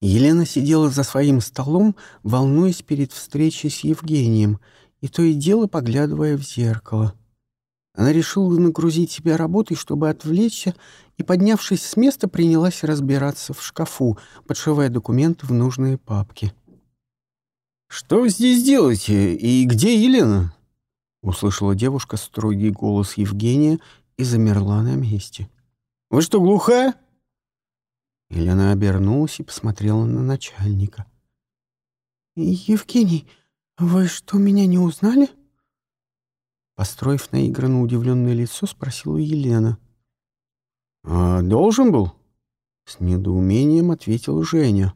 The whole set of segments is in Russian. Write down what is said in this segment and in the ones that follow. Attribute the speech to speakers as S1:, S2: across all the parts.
S1: Елена сидела за своим столом, волнуясь перед встречей с Евгением, и то и дело поглядывая в зеркало. Она решила нагрузить себя работой, чтобы отвлечься, и, поднявшись с места, принялась разбираться в шкафу, подшивая документы в нужные папки.
S2: «Что вы здесь делаете? И где Елена?» Услышала девушка строгий голос Евгения и замерла на месте. «Вы что, глухая?»
S1: Елена обернулась и посмотрела на начальника. «Евгений, вы что, меня не узнали?» Построив наигранно удивленное лицо, спросила Елена.
S2: «А должен был?» С недоумением ответила Женя.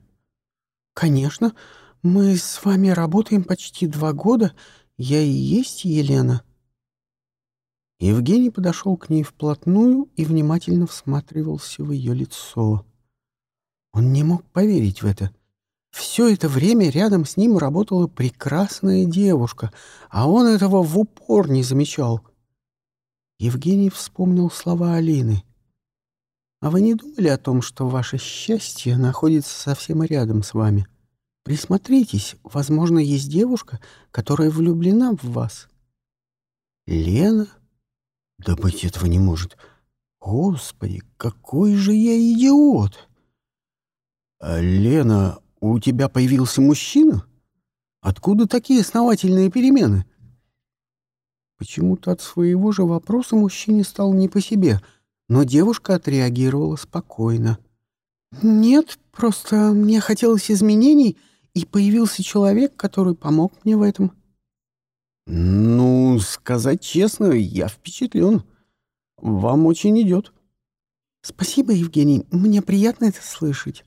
S1: «Конечно. Мы с вами работаем почти два года. Я и есть Елена». Евгений подошел к ней вплотную и внимательно всматривался в ее лицо. Он не мог поверить в это. Все это время рядом с ним работала прекрасная девушка, а он этого в упор не замечал. Евгений вспомнил слова Алины. «А вы не думали о том, что ваше счастье находится совсем рядом с вами? Присмотритесь, возможно, есть девушка, которая влюблена в вас». «Лена? Да быть этого не может. Господи, какой же я идиот!»
S2: «А «Лена, у тебя появился мужчина? Откуда такие основательные перемены?»
S1: Почему-то от своего же вопроса мужчине стал не по себе, но девушка отреагировала спокойно. «Нет, просто мне хотелось изменений, и появился человек, который помог мне в этом».
S2: «Ну, сказать честно, я впечатлен. Вам очень идет».
S1: «Спасибо, Евгений, мне приятно это слышать».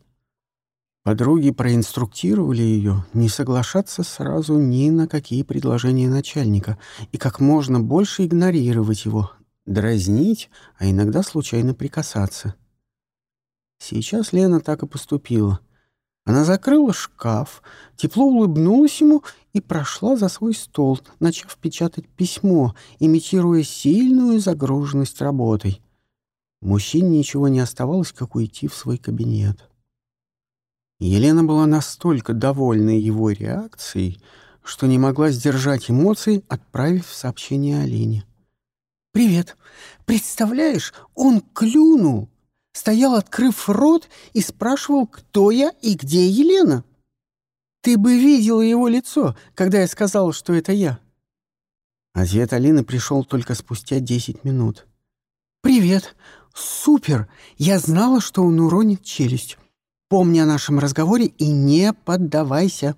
S1: Подруги проинструктировали ее не соглашаться сразу ни на какие предложения начальника и как можно больше игнорировать его, дразнить, а иногда случайно прикасаться. Сейчас Лена так и поступила. Она закрыла шкаф, тепло улыбнулась ему и прошла за свой стол, начав печатать письмо, имитируя сильную загруженность работой. Мужчине ничего не оставалось, как уйти в свой кабинет. Елена была настолько довольна его реакцией, что не могла сдержать эмоций, отправив сообщение Алине. «Привет. Представляешь, он клюнул. Стоял, открыв рот, и спрашивал, кто я и где Елена. Ты бы видела его лицо, когда я сказала, что это я». Ответ Алины пришел только спустя десять минут. «Привет. Супер. Я знала, что он уронит челюсть. Помни о нашем разговоре и не поддавайся».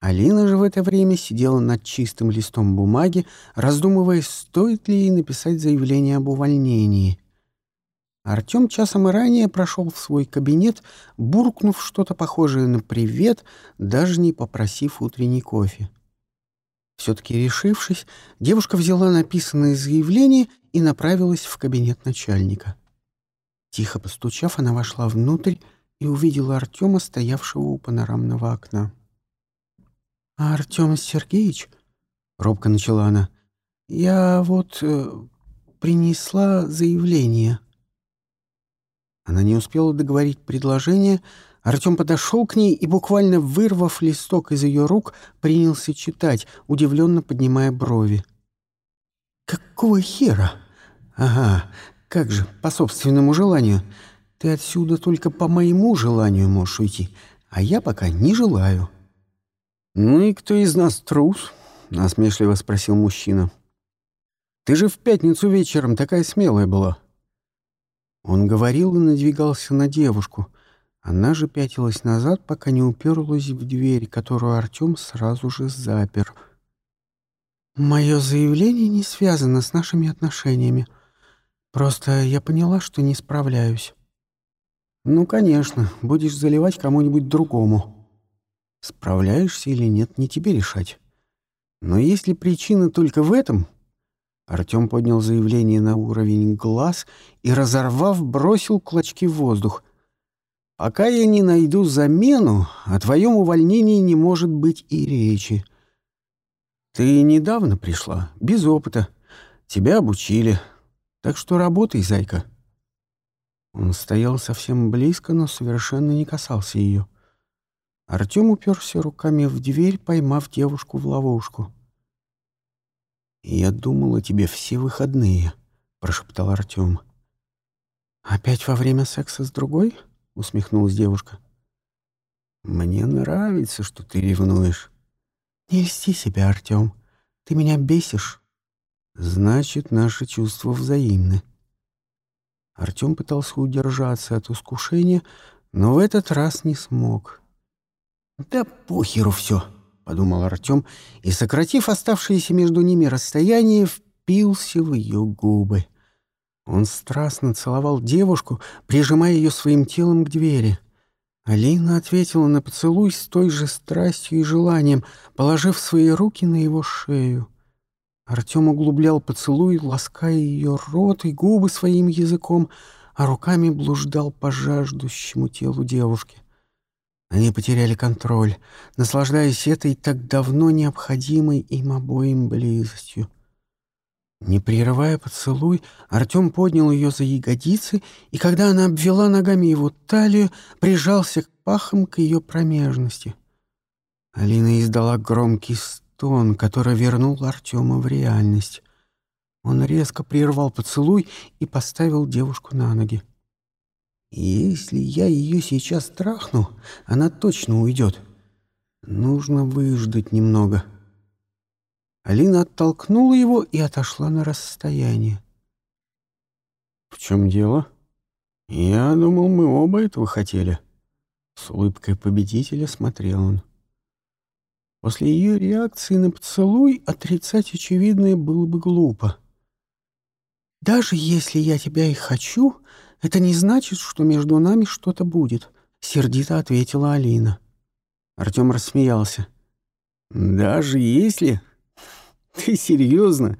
S1: Алина же в это время сидела над чистым листом бумаги, раздумывая, стоит ли ей написать заявление об увольнении. Артем часом ранее прошел в свой кабинет, буркнув что-то похожее на «привет», даже не попросив утренний кофе. Все-таки решившись, девушка взяла написанное заявление и направилась в кабинет начальника. Тихо постучав, она вошла внутрь, и увидела Артема, стоявшего у панорамного окна. «А Артем Сергеевич?» — робко начала она. «Я вот э, принесла заявление». Она не успела договорить предложение. Артем подошел к ней и, буквально вырвав листок из ее рук, принялся читать, удивленно поднимая брови. «Какого хера? Ага, как же, по собственному желанию. Ты отсюда только по моему желанию можешь уйти, а я пока не желаю».
S2: «Ну и кто из нас трус?» — насмешливо спросил мужчина. «Ты же в пятницу вечером такая смелая была».
S1: Он говорил и надвигался на девушку. Она же пятилась назад, пока не уперлась в дверь, которую Артем сразу же запер. «Мое заявление не связано с нашими отношениями. Просто я поняла, что не справляюсь». Ну, конечно, будешь заливать кому-нибудь другому. Справляешься или нет, не тебе решать. Но если причина только в этом... Артем поднял заявление на уровень глаз и, разорвав, бросил клочки в воздух. «Пока я не найду замену, о твоем увольнении не может быть и речи. Ты недавно пришла, без опыта. Тебя обучили. Так что работай, зайка». Он стоял совсем близко, но совершенно не касался ее. Артем уперся руками в дверь, поймав девушку в ловушку. «Я думал о тебе все выходные», — прошептал Артем. «Опять во время секса с другой?» — усмехнулась девушка. «Мне нравится, что ты ревнуешь». «Не льсти себя, Артем. Ты меня бесишь». «Значит, наши чувства взаимны». Артем пытался удержаться от искушения, но в этот раз не смог. «Да похеру все», — подумал Артем, и, сократив оставшееся между ними расстояние, впился в ее губы. Он страстно целовал девушку, прижимая ее своим телом к двери. Алина ответила на поцелуй с той же страстью и желанием, положив свои руки на его шею. Артем углублял поцелуй, лаская ее рот и губы своим языком, а руками блуждал по жаждущему телу девушки. Они потеряли контроль, наслаждаясь этой так давно необходимой им обоим близостью. Не прерывая поцелуй, Артем поднял ее за ягодицы, и когда она обвела ногами его талию, прижался к пахам к ее промежности. Алина издала громкий стон, который вернул Артема в реальность. Он резко прервал поцелуй и поставил девушку на ноги. Если я ее сейчас трахну, она точно уйдет. Нужно выждать немного. Алина оттолкнула его и отошла на расстояние. «В чем дело? Я думал, мы оба этого хотели». С улыбкой победителя смотрел он. После ее реакции на поцелуй отрицать очевидное было бы глупо. «Даже если я тебя и хочу, это не значит, что между нами что-то будет», — сердито ответила Алина. Артем рассмеялся. «Даже если? Ты серьезно?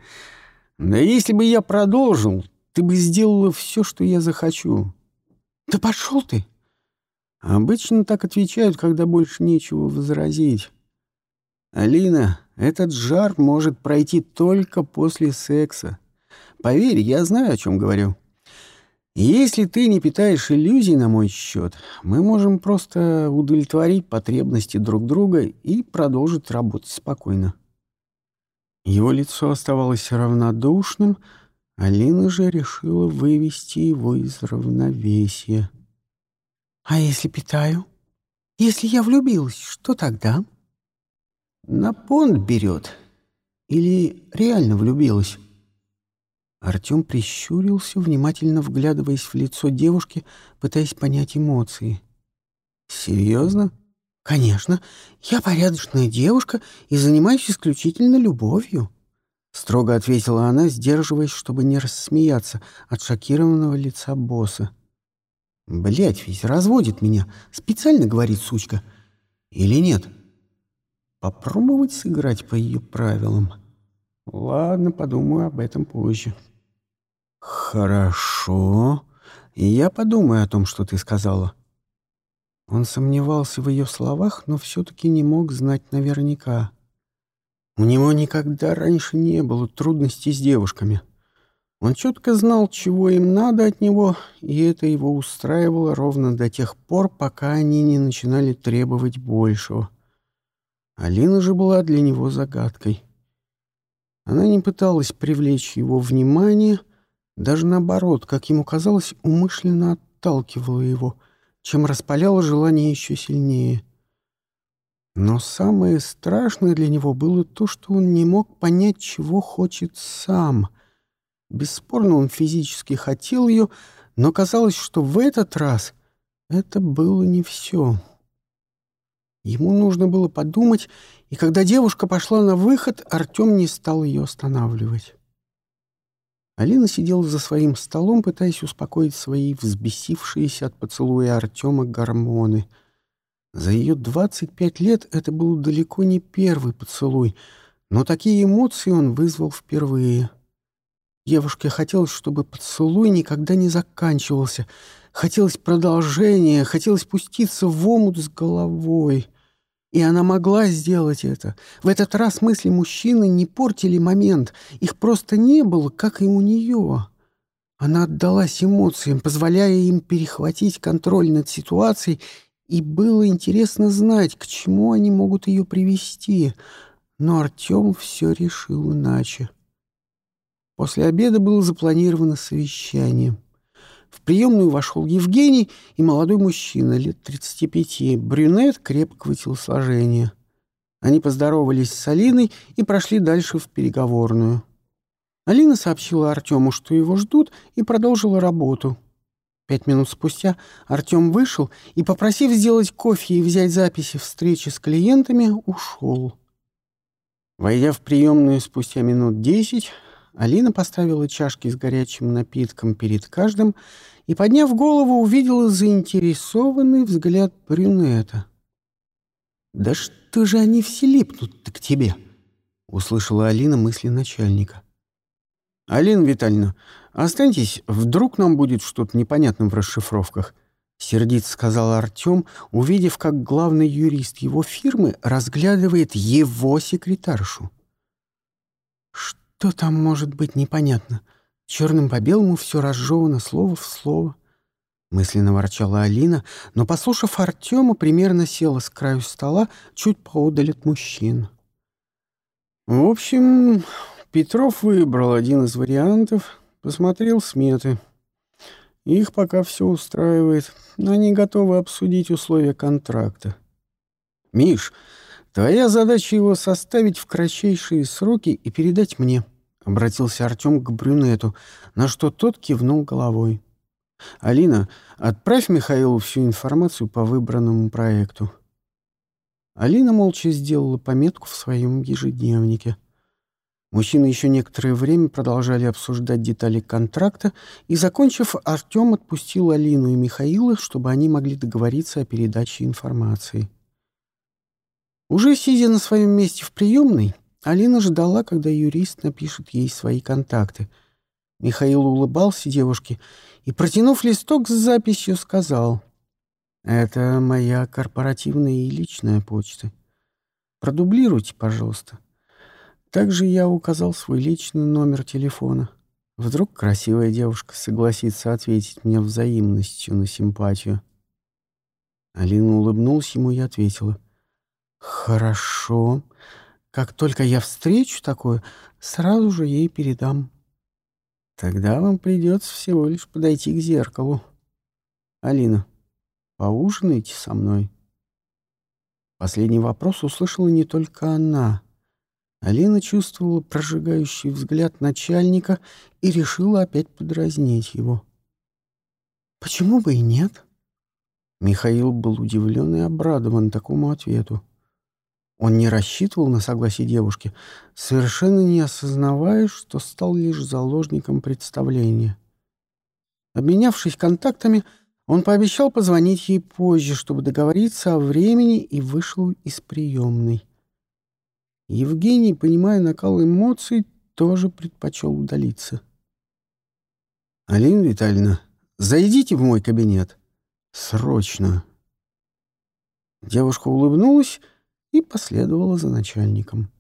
S1: Да если бы я продолжил, ты бы сделала все, что я захочу». «Да пошел ты!» Обычно так отвечают, когда больше нечего возразить. «Алина, этот жар может пройти только после секса. Поверь, я знаю, о чем говорю». Если ты не питаешь иллюзий на мой счет, мы можем просто удовлетворить потребности друг друга и продолжить работать спокойно. Его лицо оставалось равнодушным, а Лина же решила вывести его из равновесия. «А если питаю? Если я влюбилась, что тогда?» «На понт берет. Или реально влюбилась?» Артем прищурился, внимательно вглядываясь в лицо девушки, пытаясь понять эмоции. «Серьезно?» «Конечно. Я порядочная девушка и занимаюсь исключительно любовью», — строго ответила она, сдерживаясь, чтобы не рассмеяться от шокированного лица босса. Блять, ведь разводит меня. Специально говорит сучка. Или нет? Попробовать сыграть по ее правилам. Ладно, подумаю об этом позже». «Хорошо. Я подумаю о том, что ты сказала». Он сомневался в ее словах, но все-таки не мог знать наверняка. У него никогда раньше не было трудностей с девушками. Он четко знал, чего им надо от него, и это его устраивало ровно до тех пор, пока они не начинали требовать большего. Алина же была для него загадкой. Она не пыталась привлечь его внимание, даже наоборот, как ему казалось, умышленно отталкивала его, чем распаляла желание еще сильнее. Но самое страшное для него было то, что он не мог понять, чего хочет сам. Бесспорно, он физически хотел ее, но казалось, что в этот раз это было не все. Ему нужно было подумать, и когда девушка пошла на выход, Артем не стал ее останавливать. Алина сидела за своим столом, пытаясь успокоить свои взбесившиеся от поцелуя Артема гормоны. За ее 25 лет это был далеко не первый поцелуй, но такие эмоции он вызвал впервые. Девушке хотелось, чтобы поцелуй никогда не заканчивался. Хотелось продолжения, хотелось пуститься в омут с головой — и она могла сделать это. В этот раз мысли мужчины не портили момент. Их просто не было, как и у нее. Она отдалась эмоциям, позволяя им перехватить контроль над ситуацией, и было интересно знать, к чему они могут ее привести. Но Артем все решил иначе. После обеда было запланировано совещание. В приемную вошел Евгений и молодой мужчина, лет 35, брюнет крепкого телосложения. Они поздоровались с Алиной и прошли дальше в переговорную. Алина сообщила Артему, что его ждут, и продолжила работу. Пять минут спустя Артем вышел и, попросив сделать кофе и взять записи встречи с клиентами, ушел. Войдя в приемную спустя минут десять, Алина поставила чашки с горячим напитком перед каждым и, подняв голову, увидела заинтересованный взгляд брюнета. «Да что же они все липнут-то к тебе?» — услышала Алина мысли начальника. «Алина Витальевна, останьтесь, вдруг нам будет что-то непонятное в расшифровках», — сердито сказал Артем, увидев, как главный юрист его фирмы разглядывает его секретаршу. «Что там может быть непонятно? Черным по белому все разжевано слово в слово». Мысленно ворчала Алина, но, послушав Артема, примерно села с краю стола чуть поодаль от мужчин. «В общем, Петров выбрал один из вариантов, посмотрел сметы. Их пока все устраивает, но они готовы обсудить условия контракта. «Миш, твоя задача его составить в кратчайшие сроки и передать мне», — обратился Артем к брюнету, на что тот кивнул головой. «Алина, отправь Михаилу всю информацию по выбранному проекту». Алина молча сделала пометку в своем ежедневнике — Мужчины еще некоторое время продолжали обсуждать детали контракта, и, закончив, Артем отпустил Алину и Михаила, чтобы они могли договориться о передаче информации. Уже сидя на своем месте в приемной, Алина ждала, когда юрист напишет ей свои контакты. Михаил улыбался девушке и, протянув листок с записью, сказал, «Это моя корпоративная и личная почта. Продублируйте, пожалуйста». Также я указал свой личный номер телефона. Вдруг красивая девушка согласится ответить мне взаимностью на симпатию. Алина улыбнулась ему и ответила. «Хорошо. Как только я встречу такое, сразу же ей передам. Тогда вам придется всего лишь подойти к зеркалу. Алина, поужинайте со мной». Последний вопрос услышала не только она — Алина чувствовала прожигающий взгляд начальника и решила опять подразнить его. «Почему бы и нет?» Михаил был удивлен и обрадован такому ответу. Он не рассчитывал на согласие девушки, совершенно не осознавая, что стал лишь заложником представления. Обменявшись контактами, он пообещал позвонить ей позже, чтобы договориться о времени, и вышел из приемной. Евгений, понимая накал эмоций, тоже предпочел удалиться. «Алина Витальевна, зайдите в мой кабинет. Срочно!» Девушка улыбнулась и последовала за начальником.